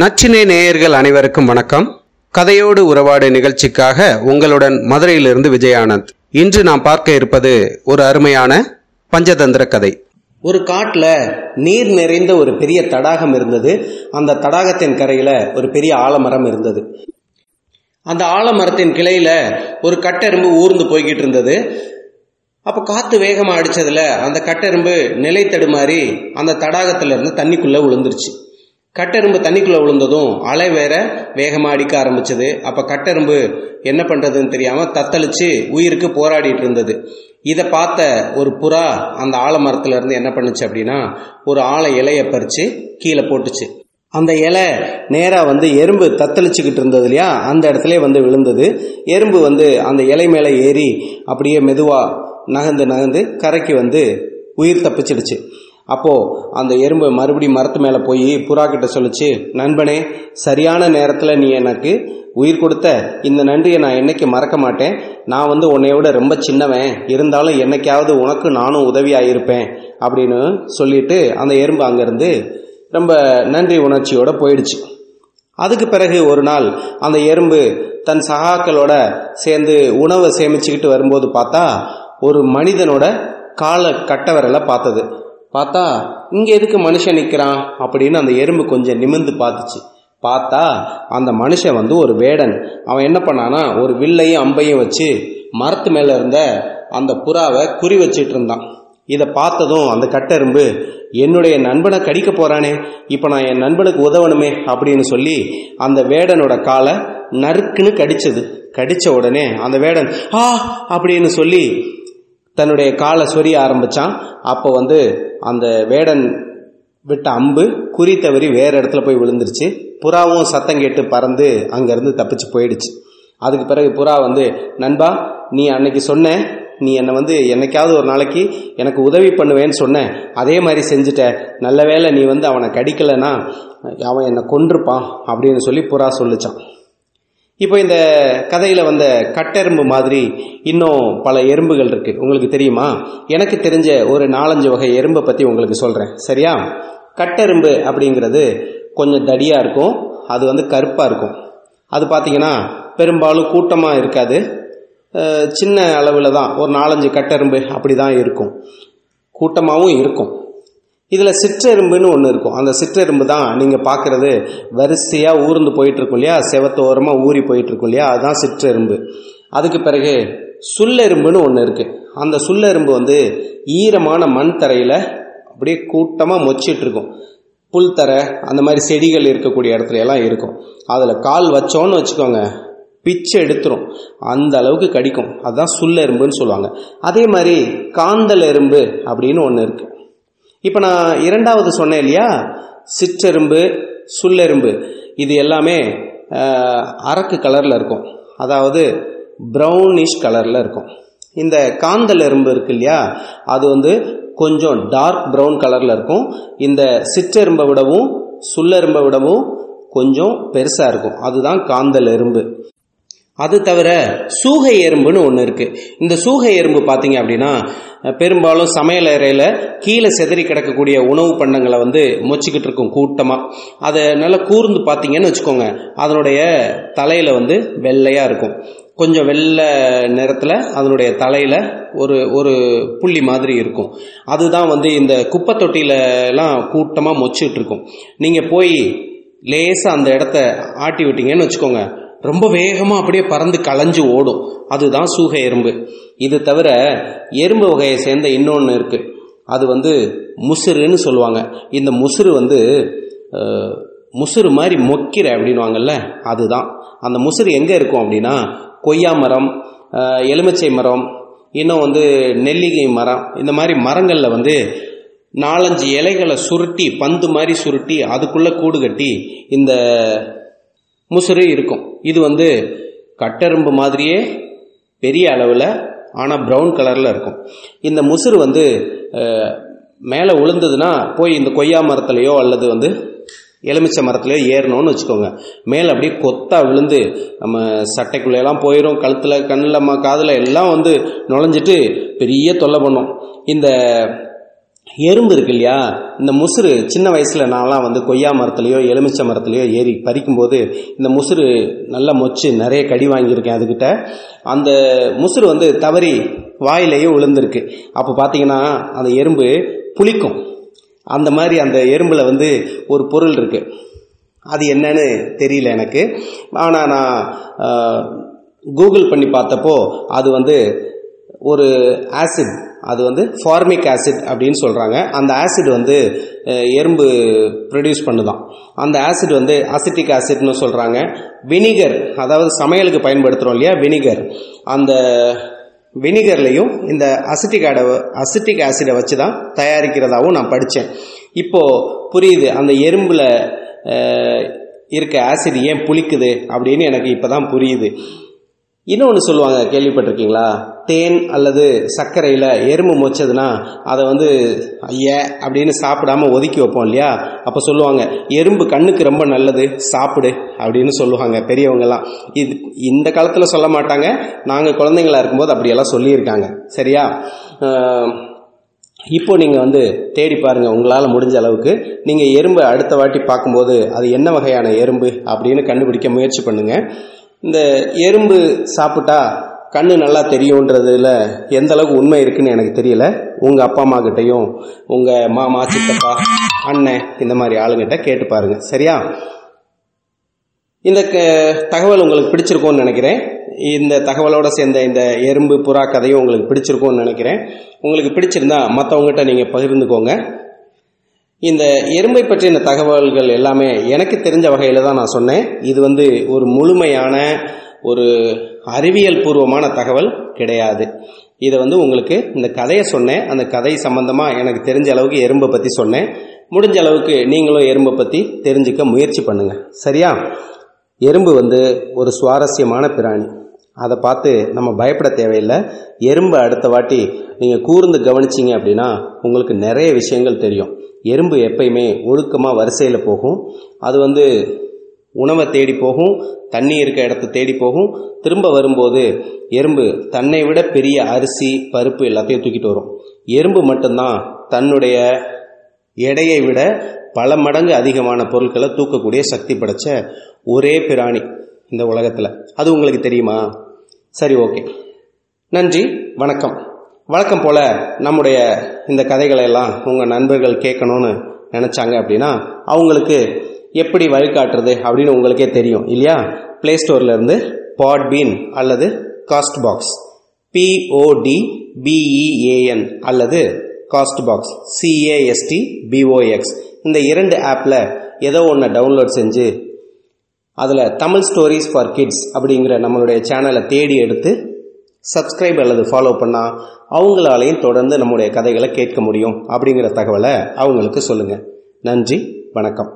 நச்சினை நேயர்கள் அனைவருக்கும் வணக்கம். கதையோடு உறவாடு நிகழ்ச்சிக்காக உங்களுடன் மதுரையிலிருந்து விஜயானந்த். இன்று நாம் பார்க்க இருப்பது ஒரு அருமையான பஞ்சதந்திர கதை. ஒரு காட்டில் நீர் நிறைந்த ஒரு பெரிய தடாகம் இருந்தது. அந்த தடாகத்தின் கரையில் ஒரு பெரிய ஆலமரம் இருந்தது. அந்த ஆலமரத்தின் கிளையில் ஒரு கட்டெரும்பு ஊர்ந்து போய்கிட்டு இருந்தது. அப்போ காற்று வேகமாக அடித்ததில் அந்த கட்டெரும்பு நிலை தடுமாறி அந்த தடாகத்திலிருந்து இருந்து விழுந்துருச்சு கட்டெரும்பு தண்ணிக்குள்ளே விழுந்ததும் அலை வேற வேகமாக அடிக்க ஆரம்பிச்சது. அப்போ கட்டெரும்பு என்ன பண்ணுறதுன்னு தெரியாமல் தத்தளிச்சு உயிருக்கு போராடிட்டு இருந்தது. இதை பார்த்த ஒரு புறா அந்த ஆலமரத்துலேருந்து என்ன பண்ணுச்சு அப்படின்னா ஒரு ஆலை இலையை பறித்து கீழே போட்டுச்சு. அந்த இலை நேராக வந்து எறும்பு தத்தளிச்சுக்கிட்டு இருந்தது இல்லையா? அந்த இடத்துல வந்து விழுந்தது. எறும்பு வந்து அந்த இலை மேலே ஏறி அப்படியே மெதுவாக நகர்ந்து நகர்ந்து கரைக்கு வந்து உயிர் தப்பிச்சிடுச்சு. அப்போது அந்த எறும்பு மறுபடியும் மரத்து மேலே போய் புறா கிட்ட சொல்லிச்சு நண்பனே சரியான நேரத்தில் நீ எனக்கு உயிர் கொடுத்த இந்த நன்றியை நான் என்னைக்கு மறக்க மாட்டேன். நான் வந்து உன்னை விட ரொம்ப சின்னவன். இருந்தாலும் என்னைக்காவது உனக்கு நானும் உதவியாக இருப்பேன் அப்படின்னு சொல்லிட்டு அந்த எறும்பு அங்கேருந்து ரொம்ப நன்றி உணர்ச்சியோடு போயிடுச்சு. அதுக்கு பிறகு ஒரு நாள் அந்த எறும்பு தன் சகாக்களோட சேர்ந்து உணவை சேமிச்சுக்கிட்டு வரும்போது பார்த்தா ஒரு மனிதனோட காலை கட்டவரலை பார்த்தது. பார்த்தா இங்கே எதுக்கு மனுஷன் நிற்கிறான் அப்படின்னு அந்த எறும்பு கொஞ்சம் நிமிர்ந்து பார்த்துச்சு. பார்த்தா அந்த மனுஷன் வந்து ஒரு வேடன். அவன் என்ன பண்ணானா ஒரு வில்லையும் அம்பையும் வச்சு மரத்து மேலே இருந்த அந்த புறாவை குறி வச்சிட்டு இருந்தான். இதை பார்த்ததும் அந்த கட்டெரும்பு என்னுடைய நண்பனை கடிக்க போகிறானே இப்போ நான் என் நண்பனுக்கு உதவணுமே அப்படின்னு சொல்லி அந்த வேடனோட காலை நறுக்குன்னு கடிச்சது. கடித்த உடனே அந்த வேடன் ஆ அப்படின்னு சொல்லி தன்னுடைய காலை சொரிய ஆரம்பிச்சான். அப்போ வந்து அந்த வேடன் விட்ட அம்பு குறி தவறி வேறு இடத்துல போய் விழுந்துருச்சு. புறாவும் சத்தம் கேட்டு பறந்து அங்கேருந்து தப்பிச்சு போயிடுச்சு. அதுக்கு பிறகு புறா வந்து நண்பா நீ அன்னைக்கு சொன்ன நீ என்னை வந்து என்னைக்காவது ஒரு நாளைக்கு எனக்கு உதவி பண்ணுவேன்னு சொன்னேன் அதே மாதிரி செஞ்சுட்ட. நல்ல வேளை நீ வந்து அவனை கடிக்கலைன்னா அவன் என்னை கொன்றுப்பான் அப்படின்னு சொல்லி புறா சொல்லிச்சான். இப்போ இந்த கதையில் வந்த கட்டெரும்பு மாதிரி இன்னும் பல எறும்புகள் இருக்குது உங்களுக்கு தெரியுமா? எனக்கு தெரிஞ்ச ஒரு நாலஞ்சு வகை எறும்பை பற்றி உங்களுக்கு சொல்கிறேன் சரியா? கட்டெரும்பு அப்படிங்கிறது கொஞ்சம் தடியாக இருக்கும். அது வந்து கருப்பாக இருக்கும். அது பார்த்தீங்கன்னா பெரும்பாலும் கூட்டமாக இருக்காது. சின்ன அளவில் தான். ஒரு நாலஞ்சு கட்டெரும்பு அப்படி தான் இருக்கும். கூட்டமாகவும் இருக்கும். இதில் சிற்றெரும்புன்னு ஒன்று இருக்கும். அந்த சிற்றெரும்பு தான் நீங்கள் பார்க்குறது வரிசையாக ஊர்ந்து போயிட்டுருக்கும் இல்லையா? செவத்தோரமாக ஊறி போயிட்டுருக்கும் இல்லையா? அதுதான் சிற்றெரும்பு. அதுக்கு பிறகு சுல்லெரும்புன்னு ஒன்று இருக்குது அந்த சுல்லெரும்பு வந்து ஈரமான மண் தரையில் அப்படியே கூட்டமாக மொச்சிட்ருக்கும் புல் புல்தரை அந்த மாதிரி செடிகள் இருக்கக்கூடிய இடத்துல எல்லாம் இருக்கும். அதில் கால் வச்சோன்னு வச்சுக்கோங்க பிச்சை எடுத்துரும். அந்த அளவுக்கு கடிக்கும். அதுதான் சுல்லெரும்புன்னு சொல்லுவாங்க. அதே மாதிரி காந்தல் எறும்பு அப்படின்னு ஒன்று இருக்குது இப்போ நான் இரண்டாவது சொன்னேன் இல்லையா? சிற்றெரும்பு சுல்லெரும்பு இது எல்லாமே அரக்கு கலரில் இருக்கும். அதாவது ப்ரௌனிஷ் கலரில் இருக்கும். இந்த காந்தல் எறும்பு இருக்கு இல்லையா? அது வந்து கொஞ்சம் டார்க் ப்ரௌன் கலரில் இருக்கும். இந்த சிற்றெரும்பை விடவும் சுல்லெரும்பை விடவும் கொஞ்சம் பெருசாக இருக்கும். அதுதான் காந்தல் எறும்பு. அது தவிர சூகை எறும்புன்னு ஒன்று இருக்குது இந்த சூகை எறும்பு பார்த்தீங்க அப்படின்னா பெரும்பாலும் சமையல் அறையில் கீழே செதறி கிடக்கக்கூடிய உணவு பண்டங்களை வந்து மொச்சிக்கிட்டு இருக்கும் கூட்டமாக அதை நல்லா கூர்ந்து பார்த்தீங்கன்னு வச்சுக்கோங்க. அதனுடைய தலையில் வந்து வெள்ளையாக இருக்கும். கொஞ்சம் வெள்ளை நிறத்தில் அதனுடைய தலையில் ஒரு ஒரு புள்ளி மாதிரி இருக்கும். அதுதான் வந்து இந்த குப்பை தொட்டியிலலாம் கூட்டமாக மொச்சிட்டு இருக்கும். நீங்கள் போய் லேசாக அந்த இடத்த ஆட்டி விட்டீங்கன்னு வச்சுக்கோங்க. ரொம்ப வேகமாக அப்படியே பறந்து களைஞ்சு ஓடும். அதுதான் சூக எறும்பு. இது தவிர எறும்பு வகையை சேர்ந்த இன்னொன்று இருக்குது அது வந்து முசுறுன்னு சொல்லுவாங்க. இந்த முசுறு வந்து முசுறு மாதிரி மொக்கிற அப்படின்வாங்கல்ல அதுதான். அந்த முசுறு எங்கே இருக்கும் அப்படின்னா கொய்யா மரம் எலுமிச்சை மரம் இன்னும் வந்து நெல்லிகை மரம் இந்த மாதிரி மரங்களில் வந்து நாலஞ்சு இலைகளை சுருட்டி பந்து மாதிரி சுருட்டி அதுக்குள்ளே கூடு கட்டி இந்த முசுறு இருக்கும். இது வந்து கட்டெரும்பு மாதிரியே பெரிய அளவில் ஆனால் ப்ரௌன் கலரில் இருக்கும். இந்த முசுறு வந்து மேலே விழுந்ததுன்னா போய் இந்த கொய்யா மரத்துலையோ அல்லது வந்து எலுமிச்சை மரத்துலேயோ ஏறணும்னு வச்சுக்கோங்க. மேலே அப்படியே கொத்தா விழுந்து நம்ம சட்டைக்குள்ளெல்லாம் போயிடும் கழுத்தில் கண்ணில் காதில் எல்லாம் வந்து நுழைஞ்சிட்டு பெரிய தொல்லை பண்ணும். இந்த எறும்பு இருக்கு இல்லையா? இந்த முசுறு சின்ன வயசில் நான்லாம் வந்து கொய்யா மரத்துலேயோ எலுமிச்சை மரத்துலையோ ஏறி பறிக்கும்போது இந்த முசுறு நல்லா மொச்சு நிறைய கடி வாங்கியிருக்கேன் அதுக்கிட்ட அந்த முசுறு வந்து தவறி வாயிலேயே விழுந்திருக்கு அப்போ பார்த்தீங்கன்னா அந்த எறும்பு புளிக்கும். அந்த மாதிரி அந்த எறும்பில் வந்து ஒரு பொருள் இருக்குது அது என்னன்னு தெரியல எனக்கு. ஆனால் நான் கூகுள் பண்ணி பார்த்தப்போ அது வந்து ஒரு ஆசிட் அது வந்து ஃபார்மிக் ஆசிட் அப்படின்னு சொல்கிறாங்க அந்த ஆசிட் வந்து எறும்பு ப்ரொடியூஸ் பண்ணுதான். அந்த ஆசிட் வந்து அசிட்டிக் ஆசிட்னு சொல்கிறாங்க வினிகர் அதாவது சமையலுக்கு பயன்படுத்துகிறோம் இல்லையா? வினிகர் அந்த வினிகர்லையும் இந்த அசிட்டிக் ஆடை அசிட்டிக் ஆசிடை வச்சு தான் தயாரிக்கிறதாகவும் நான் படித்தேன் இப்போது புரியுது அந்த எறும்பில் இருக்க ஆசிட் ஏன் புளிக்குது அப்படின்னு எனக்கு இப்போ தான் புரியுது. இன்னொன்று சொல்லுவாங்க கேள்விப்பட்டிருக்கீங்களா? தேன் அல்லது சர்க்கரையில் எறும்பு மொச்சதுன்னா அதை வந்து ஐய அப்படின்னு சாப்பிடாம ஒதுக்கி வைப்போம் இல்லையா? அப்போ சொல்லுவாங்க எறும்பு கண்ணுக்கு ரொம்ப நல்லது சாப்பிடு அப்படின்னு சொல்லுவாங்க பெரியவங்கெல்லாம். இது இந்த காலத்தில் சொல்ல மாட்டாங்க. நாங்கள் குழந்தைங்களா இருக்கும்போது அப்படியெல்லாம் சொல்லியிருக்காங்க. சரியா? இப்போ நீங்கள் வந்து தேடி பாருங்கள் உங்களால் முடிஞ்ச அளவுக்கு. நீங்கள் எறும்பை அடுத்த வாட்டி பார்க்கும்போது அது என்ன வகையான எறும்பு அப்படின்னு கண்டுபிடிக்க முயற்சி பண்ணுங்கள் இந்த எறும்பு சாப்பிட்டா கண்ணு நல்லா தெரியுன்றதுல எந்த அளவுக்கு உண்மை இருக்குன்னு எனக்கு தெரியல. உங்கள் அப்பா அம்மா கிட்டையும் உங்கள் மாமா சித்தப்பா அண்ணன் இந்த மாதிரி ஆளுங்கிட்ட கேட்டு பாருங்கள் சரியா? இந்த க- தகவல் உங்களுக்கு பிடிச்சிருக்கும்னு நினைக்கிறேன். இந்த தகவலோடு சேர்ந்த இந்த எறும்பு புறா கதையும் உங்களுக்கு பிடிச்சிருக்கும்னு நினைக்கிறேன். உங்களுக்கு பிடிச்சிருந்தா மற்றவங்ககிட்ட நீங்கள் பகிர்ந்துக்கோங்க. இந்த எறும்பை பற்றின தகவல்கள் எல்லாமே எனக்கு தெரிஞ்ச வகையில் தான் நான் சொன்னேன். இது வந்து ஒரு முழுமையான ஒரு அறிவியல் பூர்வமான தகவல் கிடையாது. இதை வந்து உங்களுக்கு இந்த கதையை சொன்னேன். அந்த கதை சம்பந்தமாக எனக்கு தெரிஞ்ச அளவுக்கு எறும்பை பற்றி சொன்னேன். முடிஞ்ச அளவுக்கு நீங்களும் எறும்பை பற்றி தெரிஞ்சுக்க முயற்சி பண்ணுங்கள் சரியா? எறும்பு வந்து ஒரு சுவாரஸ்யமான பிராணி. அதை பார்த்து நம்ம பயப்பட தேவையில்லை. எறும்பை அடுத்த வாட்டி நீங்கள் கூர்ந்து கவனிச்சிங்க அப்படின்னா உங்களுக்கு நிறைய விஷயங்கள் தெரியும். எறும்பு எப்பயுமே ஒழுக்கமாக வரிசையில் போகும். அது வந்து உணவை தேடி போகும் தண்ணி இருக்க இடத்த தேடி போகும். திரும்ப வரும்போது எறும்பு தன்னை விட பெரிய அரிசி பருப்பு எல்லாத்தையும் தூக்கிட்டு வரும். எறும்பு மட்டும்தான் தன்னுடைய எடையை விட பல மடங்கு அதிகமான பொருட்களை தூக்கக்கூடிய சக்தி படைச்ச ஒரே பிராணி இந்த உலகத்தில். அது உங்களுக்கு தெரியுமா? சரி ஓகே. நன்றி வணக்கம். வழக்கம் போல் நம்முடைய இந்த கதைகளை எல்லாம் உங்கள் நண்பர்கள் கேட்கணும்னு நினச்சாங்க அப்படின்னா அவங்களுக்கு எப்படி வழிகாட்டுறது அப்படின்னு உங்களுக்கே தெரியும் இல்லையா? ப்ளே ஸ்டோர்லேருந்து பாட்பீன் அல்லது Castbox P O D B E A N அல்லது Castbox C A S T B O X இந்த இரண்டு ஆப்பில் ஏதோ ஒன்று டவுன்லோட் செஞ்சு அதில் தமிழ் ஸ்டோரிஸ் ஃபார் கிட்ஸ் அப்படிங்கிற நம்மளுடைய சேனலை தேடி எடுத்து சப்ஸ்கிரைப் அல்லது ஃபாலோ பண்ணால் அவங்களாலையும் தொடர்ந்து நம்முடைய கதைகளை கேட்க முடியும் அப்படிங்கிற தகவலை அவங்களுக்கு சொல்லுங்கள் நன்றி வணக்கம்.